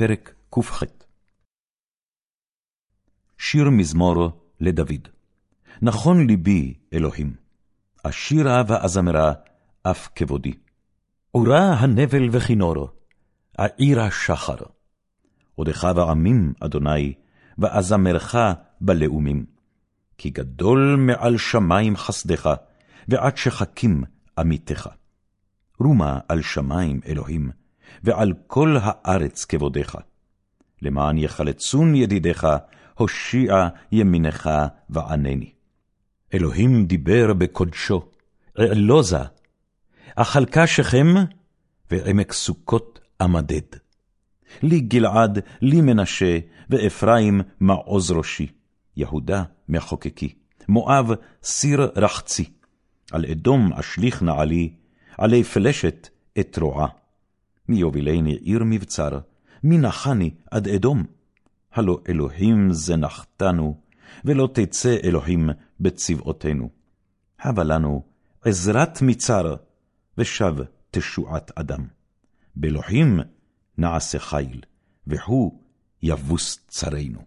פרק ק"ח שיר מזמור לדוד. נכון ליבי, אלוהים, אשירה ואזמרה, אף כבודי. עורה הנבל וכינור, העירה שחר. עודך בעמים, אדוני, ואזמרך בלאומים. כי גדול מעל שמים חסדך, ועד שחקים עמיתך. רומה על שמים, אלוהים, ועל כל הארץ כבודך. למען יחלצון ידידיך, הושיע ימינך וענני. אלוהים דיבר בקודשו, אעלוזה, אכלכה שכם, ועמק סוכות אמדד. לי גלעד, לי מנשה, ואפרים מעוז ראשי, יהודה מחוקקי, מואב סיר רחצי, על אדום אשליך נעלי, עלי פלשת אתרועה. יובילני עיר מבצר, מי נחני עד אדום? הלא אלוהים זנחתנו, ולא תצא אלוהים בצבאותינו. הבה לנו עזרת מצר, ושב תשועת אדם. באלוהים נעשה חיל, והוא יבוס צרינו.